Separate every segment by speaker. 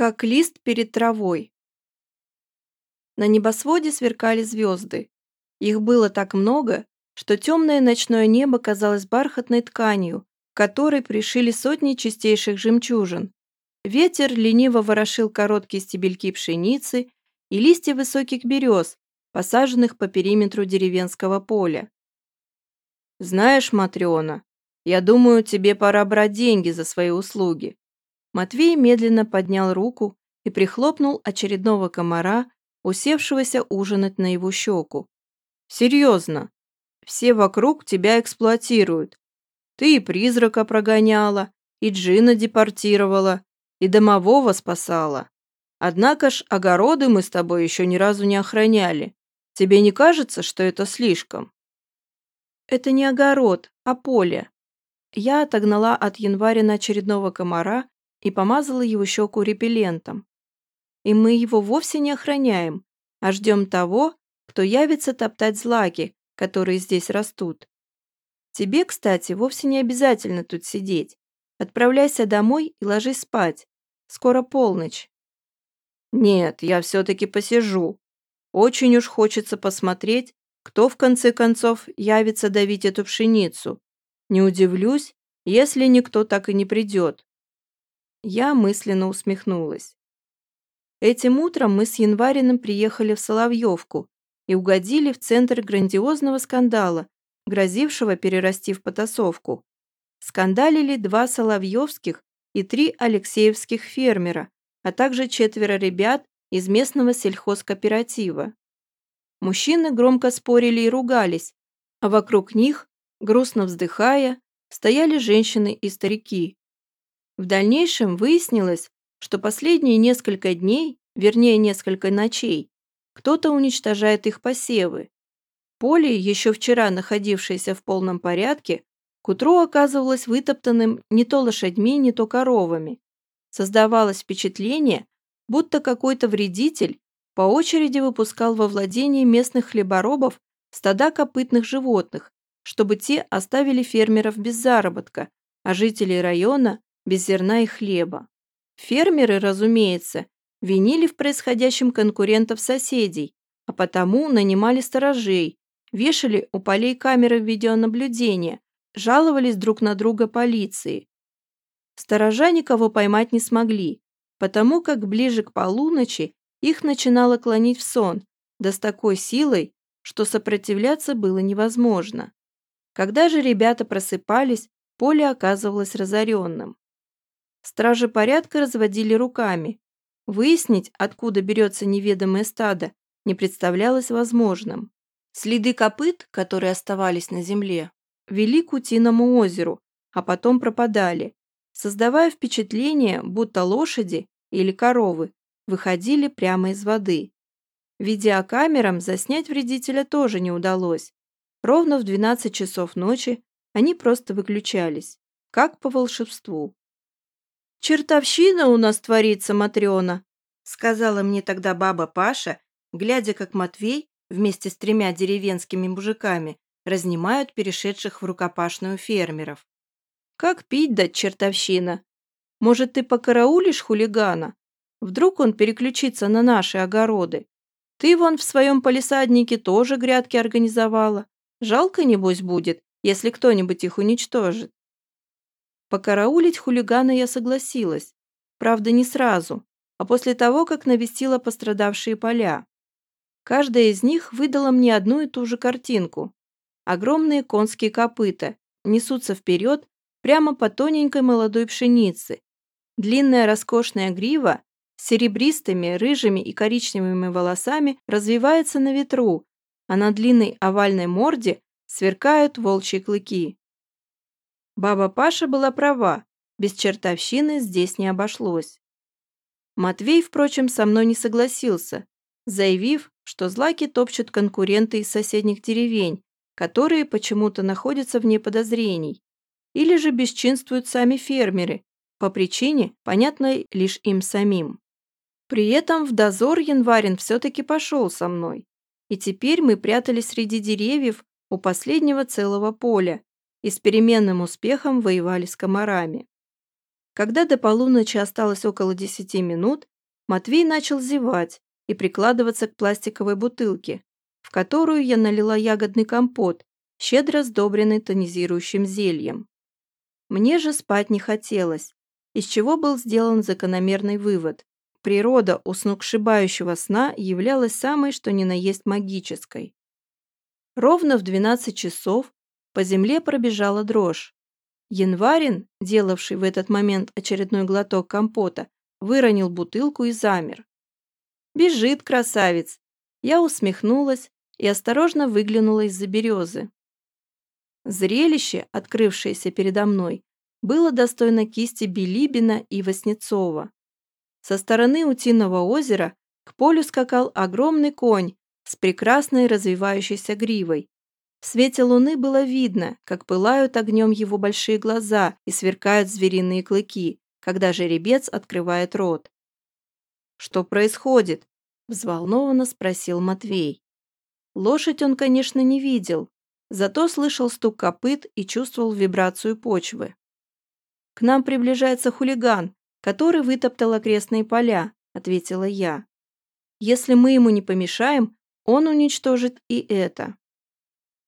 Speaker 1: как лист перед травой. На небосводе сверкали звезды. Их было так много, что темное ночное небо казалось бархатной тканью, которой пришили сотни чистейших жемчужин. Ветер лениво ворошил короткие стебельки пшеницы и листья высоких берез, посаженных по периметру деревенского поля. «Знаешь, Матриона, я думаю, тебе пора брать деньги за свои услуги. Матвей медленно поднял руку и прихлопнул очередного комара, усевшегося ужинать на его щеку. «Серьезно, все вокруг тебя эксплуатируют. Ты и призрака прогоняла, и джина депортировала, и домового спасала. Однако ж огороды мы с тобой еще ни разу не охраняли. Тебе не кажется, что это слишком?» «Это не огород, а поле». Я отогнала от января очередного комара и помазала его щеку репеллентом. И мы его вовсе не охраняем, а ждем того, кто явится топтать злаки, которые здесь растут. Тебе, кстати, вовсе не обязательно тут сидеть. Отправляйся домой и ложись спать. Скоро полночь. Нет, я все-таки посижу. Очень уж хочется посмотреть, кто в конце концов явится давить эту пшеницу. Не удивлюсь, если никто так и не придет. Я мысленно усмехнулась. Этим утром мы с Январиным приехали в Соловьевку и угодили в центр грандиозного скандала, грозившего перерасти в потасовку. Скандалили два соловьевских и три алексеевских фермера, а также четверо ребят из местного сельхозкооператива. Мужчины громко спорили и ругались, а вокруг них, грустно вздыхая, стояли женщины и старики. В дальнейшем выяснилось, что последние несколько дней, вернее несколько ночей, кто-то уничтожает их посевы. Поле, еще вчера находившееся в полном порядке, к утру оказывалось вытоптанным не то лошадьми, не то коровами. Создавалось впечатление, будто какой-то вредитель по очереди выпускал во владение местных хлеборобов стада копытных животных, чтобы те оставили фермеров без заработка, а жителей района без зерна и хлеба. Фермеры, разумеется, винили в происходящем конкурентов-соседей, а потому нанимали сторожей, вешали у полей камеры видеонаблюдения, жаловались друг на друга полиции. Сторожа никого поймать не смогли, потому как ближе к полуночи их начинало клонить в сон, да с такой силой, что сопротивляться было невозможно. Когда же ребята просыпались, поле оказывалось разоренным. Стражи порядка разводили руками. Выяснить, откуда берется неведомое стадо, не представлялось возможным. Следы копыт, которые оставались на земле, вели к Утиному озеру, а потом пропадали, создавая впечатление, будто лошади или коровы выходили прямо из воды. Видеокамерам заснять вредителя тоже не удалось. Ровно в 12 часов ночи они просто выключались, как по волшебству. «Чертовщина у нас творится, Матрена», сказала мне тогда баба Паша, глядя, как Матвей вместе с тремя деревенскими мужиками разнимают перешедших в рукопашную фермеров. «Как пить дать чертовщина? Может, ты покараулишь хулигана? Вдруг он переключится на наши огороды? Ты вон в своем полисаднике тоже грядки организовала. Жалко, небось, будет, если кто-нибудь их уничтожит. Покараулить хулигана я согласилась. Правда, не сразу, а после того, как навестила пострадавшие поля. Каждая из них выдала мне одну и ту же картинку. Огромные конские копыта несутся вперед прямо по тоненькой молодой пшенице. Длинная роскошная грива с серебристыми, рыжими и коричневыми волосами развивается на ветру, а на длинной овальной морде сверкают волчьи клыки. Баба Паша была права, без чертовщины здесь не обошлось. Матвей, впрочем, со мной не согласился, заявив, что злаки топчут конкуренты из соседних деревень, которые почему-то находятся вне подозрений, или же бесчинствуют сами фермеры, по причине, понятной лишь им самим. При этом в дозор Январин все-таки пошел со мной, и теперь мы прятались среди деревьев у последнего целого поля, и с переменным успехом воевали с комарами. Когда до полуночи осталось около десяти минут, Матвей начал зевать и прикладываться к пластиковой бутылке, в которую я налила ягодный компот, щедро сдобренный тонизирующим зельем. Мне же спать не хотелось, из чего был сделан закономерный вывод. Природа у сногсшибающего сна являлась самой что ни на есть магической. Ровно в 12 часов по земле пробежала дрожь. Январин, делавший в этот момент очередной глоток компота, выронил бутылку и замер. «Бежит, красавец!» Я усмехнулась и осторожно выглянула из-за березы. Зрелище, открывшееся передо мной, было достойно кисти Билибина и Васнецова. Со стороны Утиного озера к полю скакал огромный конь с прекрасной развивающейся гривой. В свете луны было видно, как пылают огнем его большие глаза и сверкают звериные клыки, когда жеребец открывает рот. «Что происходит?» – взволнованно спросил Матвей. Лошадь он, конечно, не видел, зато слышал стук копыт и чувствовал вибрацию почвы. «К нам приближается хулиган, который вытоптал окрестные поля», – ответила я. «Если мы ему не помешаем, он уничтожит и это».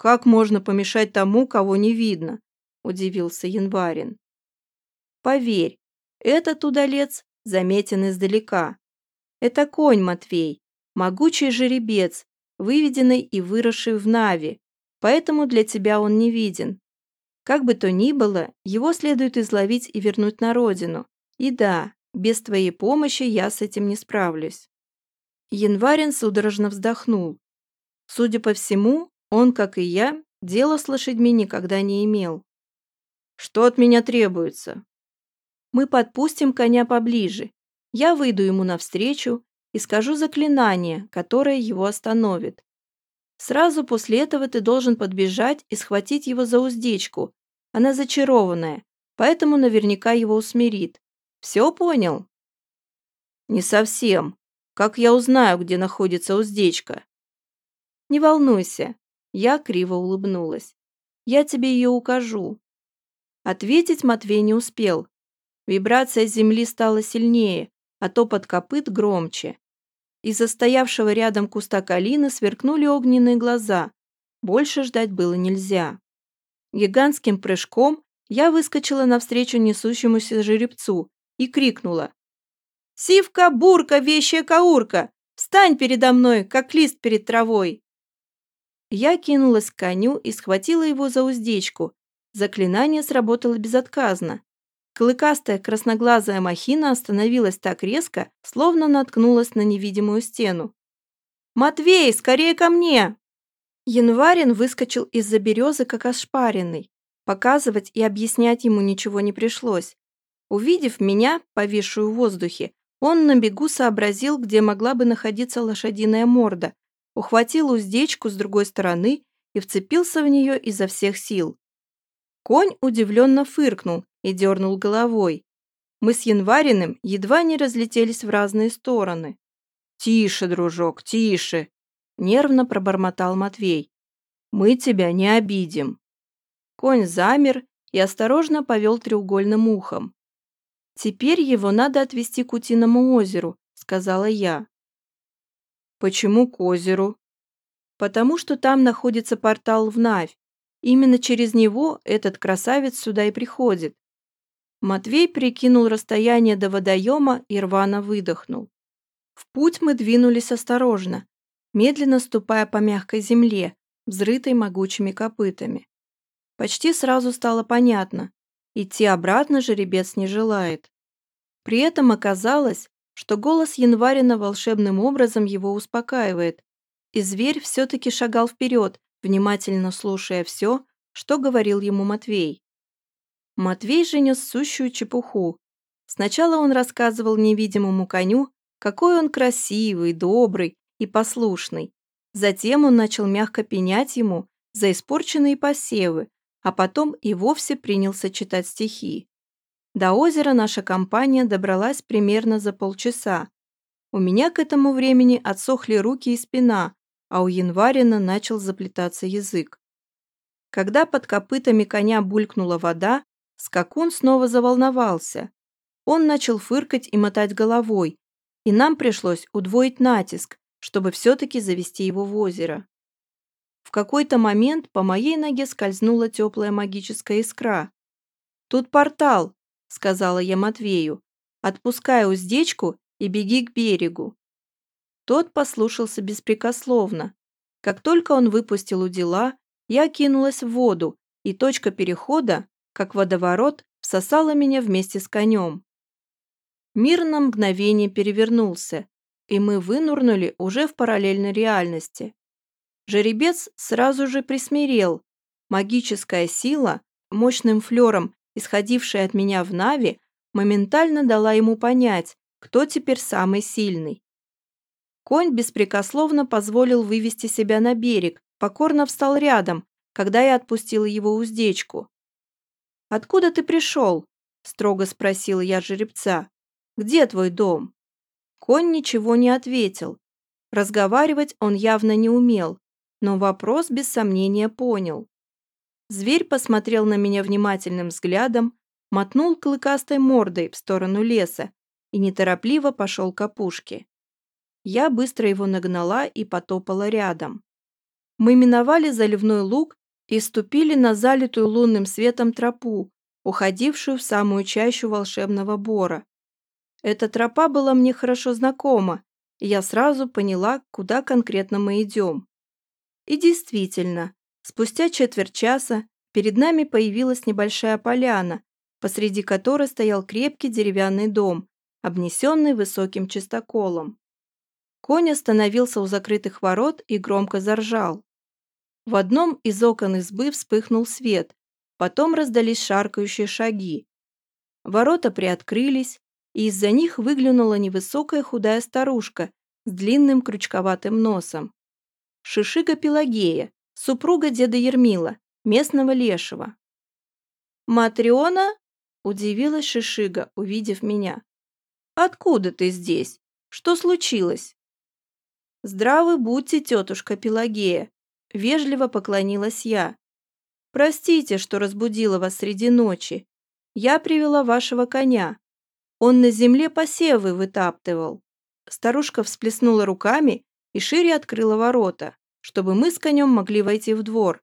Speaker 1: «Как можно помешать тому, кого не видно?» – удивился Январин. «Поверь, этот удалец заметен издалека. Это конь Матвей, могучий жеребец, выведенный и выросший в Нави, поэтому для тебя он не виден. Как бы то ни было, его следует изловить и вернуть на родину. И да, без твоей помощи я с этим не справлюсь». Январин судорожно вздохнул. Судя по всему, он, как и я, дела с лошадьми никогда не имел. «Что от меня требуется?» Мы подпустим коня поближе. Я выйду ему навстречу и скажу заклинание, которое его остановит. Сразу после этого ты должен подбежать и схватить его за уздечку. Она зачарованная, поэтому наверняка его усмирит. Все понял? Не совсем. Как я узнаю, где находится уздечка? Не волнуйся. Я криво улыбнулась. Я тебе ее укажу. Ответить Матвей не успел. Вибрация земли стала сильнее, а топот копыт громче. Из-за стоявшего рядом куста калины сверкнули огненные глаза. Больше ждать было нельзя. Гигантским прыжком я выскочила навстречу несущемуся жеребцу и крикнула. «Сивка, бурка, вещая каурка! Встань передо мной, как лист перед травой!» Я кинулась к коню и схватила его за уздечку. Заклинание сработало безотказно. Клыкастая красноглазая махина остановилась так резко, словно наткнулась на невидимую стену. «Матвей, скорее ко мне!» Январин выскочил из-за березы, как ошпаренный. Показывать и объяснять ему ничего не пришлось. Увидев меня, повисшую в воздухе, он на бегу сообразил, где могла бы находиться лошадиная морда, ухватил уздечку с другой стороны и вцепился в нее изо всех сил. Конь удивленно фыркнул и дернул головой. Мы с Январиным едва не разлетелись в разные стороны. «Тише, дружок, тише!» – нервно пробормотал Матвей. «Мы тебя не обидим». Конь замер и осторожно повел треугольным ухом. «Теперь его надо отвезти к Утиному озеру», – сказала я. «Почему к озеру?» «Потому что там находится портал в Навь. Именно через него этот красавец сюда и приходит. Матвей прикинул расстояние до водоема и рвано выдохнул. В путь мы двинулись осторожно, медленно ступая по мягкой земле, взрытой могучими копытами. Почти сразу стало понятно, идти обратно жеребец не желает. При этом оказалось, что голос Январина волшебным образом его успокаивает, и зверь все-таки шагал вперед, внимательно слушая все, что говорил ему Матвей. Матвей же нес сущую чепуху. Сначала он рассказывал невидимому коню, какой он красивый, добрый и послушный. Затем он начал мягко пенять ему за испорченные посевы, а потом и вовсе принялся читать стихи. До озера наша компания добралась примерно за полчаса. У меня к этому времени отсохли руки и спина, а у Январина начал заплетаться язык. Когда под копытами коня булькнула вода, скакун снова заволновался. Он начал фыркать и мотать головой, и нам пришлось удвоить натиск, чтобы все-таки завести его в озеро. В какой-то момент по моей ноге скользнула теплая магическая искра. «Тут портал», — сказала я Матвею. «Отпускай уздечку и беги к берегу». Тот послушался беспрекословно. Как только он выпустил удила, я кинулась в воду, и точка перехода, как водоворот, всосала меня вместе с конем. Мир на мгновение перевернулся, и мы вынурнули уже в параллельной реальности. Жеребец сразу же присмирел. Магическая сила, мощным флером, исходившая от меня в Нави, моментально дала ему понять, кто теперь самый сильный. Конь беспрекословно позволил вывести себя на берег, покорно встал рядом, когда я отпустила его уздечку. «Откуда ты пришел?» – строго спросила я жеребца. «Где твой дом?» Конь ничего не ответил. Разговаривать он явно не умел, но вопрос без сомнения понял. Зверь посмотрел на меня внимательным взглядом, мотнул клыкастой мордой в сторону леса и неторопливо пошел к опушке. Я быстро его нагнала и потопала рядом. Мы миновали заливной луг и ступили на залитую лунным светом тропу, уходившую в самую чащу волшебного бора. Эта тропа была мне хорошо знакома, и я сразу поняла, куда конкретно мы идем. И действительно, спустя четверть часа перед нами появилась небольшая поляна, посреди которой стоял крепкий деревянный дом, обнесенный высоким чистоколом. Конь остановился у закрытых ворот и громко заржал. В одном из окон избы вспыхнул свет, потом раздались шаркающие шаги. Ворота приоткрылись, и из-за них выглянула невысокая худая старушка с длинным крючковатым носом. Шишига Пелагея, супруга деда Ермила, местного лешего. «Матриона?» – удивилась Шишига, увидев меня. «Откуда ты здесь? Что случилось?» «Здравы будьте, тетушка Пелагея!» – вежливо поклонилась я. «Простите, что разбудила вас среди ночи. Я привела вашего коня. Он на земле посевы вытаптывал». Старушка всплеснула руками и шире открыла ворота, чтобы мы с конем могли войти в двор.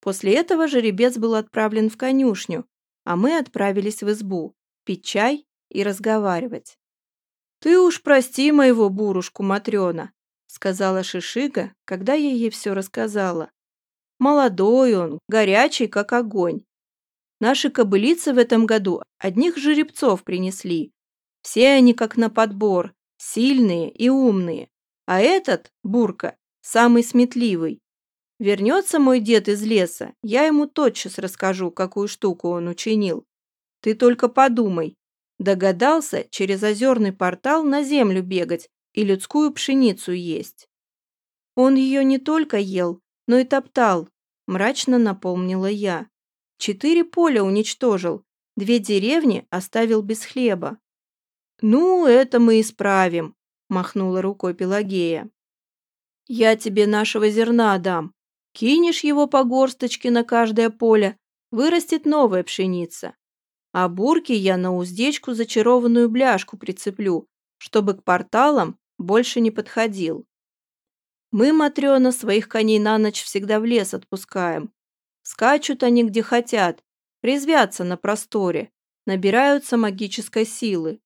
Speaker 1: После этого жеребец был отправлен в конюшню, а мы отправились в избу, пить чай и разговаривать. «Ты уж прости моего бурушку, Матрена сказала Шишига, когда я ей все рассказала. Молодой он, горячий, как огонь. Наши кобылицы в этом году одних жеребцов принесли. Все они как на подбор, сильные и умные. А этот, Бурка, самый сметливый. Вернется мой дед из леса, я ему тотчас расскажу, какую штуку он учинил. Ты только подумай. Догадался через озерный портал на землю бегать и людскую пшеницу есть. Он ее не только ел, но и топтал, мрачно напомнила я. Четыре поля уничтожил, две деревни оставил без хлеба. «Ну, это мы исправим», – махнула рукой Пелагея. «Я тебе нашего зерна дам. Кинешь его по горсточке на каждое поле, вырастет новая пшеница. А бурки я на уздечку зачарованную бляшку прицеплю, чтобы к порталам больше не подходил. Мы, Матрена, своих коней на ночь всегда в лес отпускаем. Скачут они где хотят, резвятся на просторе, набираются магической силы.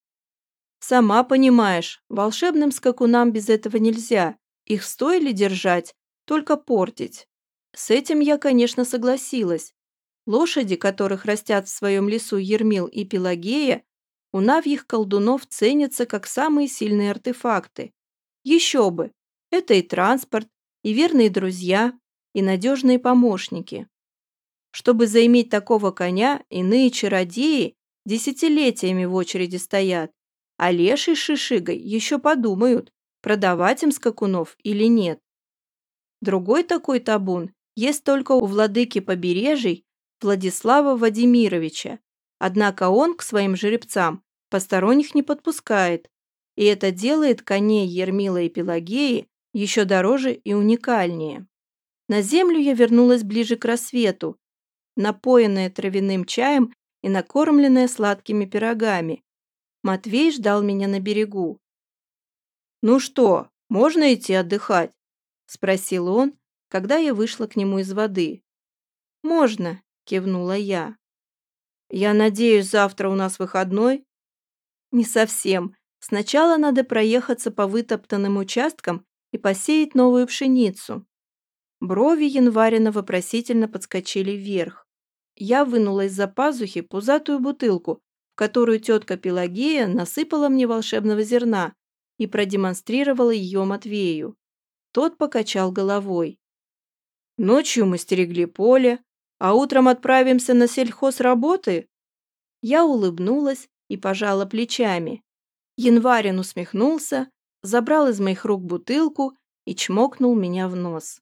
Speaker 1: Сама понимаешь, волшебным скакунам без этого нельзя. Их стоили держать, только портить. С этим я, конечно, согласилась. Лошади, которых растят в своем лесу Ермил и Пелагея, у навьих колдунов ценятся как самые сильные артефакты. Еще бы! Это и транспорт, и верные друзья, и надежные помощники. Чтобы заиметь такого коня, иные чародеи десятилетиями в очереди стоят, а леший с шишигой еще подумают, продавать им скакунов или нет. Другой такой табун есть только у владыки побережий Владислава Владимировича, однако он к своим жеребцам посторонних не подпускает, и это делает коней Ермила и Пелагеи еще дороже и уникальнее. На землю я вернулась ближе к рассвету, напоенная травяным чаем и накормленная сладкими пирогами. Матвей ждал меня на берегу. «Ну что, можно идти отдыхать?» – спросил он, когда я вышла к нему из воды. «Можно», – кивнула я. «Я надеюсь, завтра у нас выходной?» «Не совсем. Сначала надо проехаться по вытоптанным участкам и посеять новую пшеницу». Брови Январина вопросительно подскочили вверх. Я вынула из-за пазухи пузатую бутылку, в которую тетка Пелагея насыпала мне волшебного зерна и продемонстрировала ее Матвею. Тот покачал головой. «Ночью мы стерегли поле, а утром отправимся на сельхозработы?» Я улыбнулась и пожала плечами. Январин усмехнулся, забрал из моих рук бутылку и чмокнул меня в нос.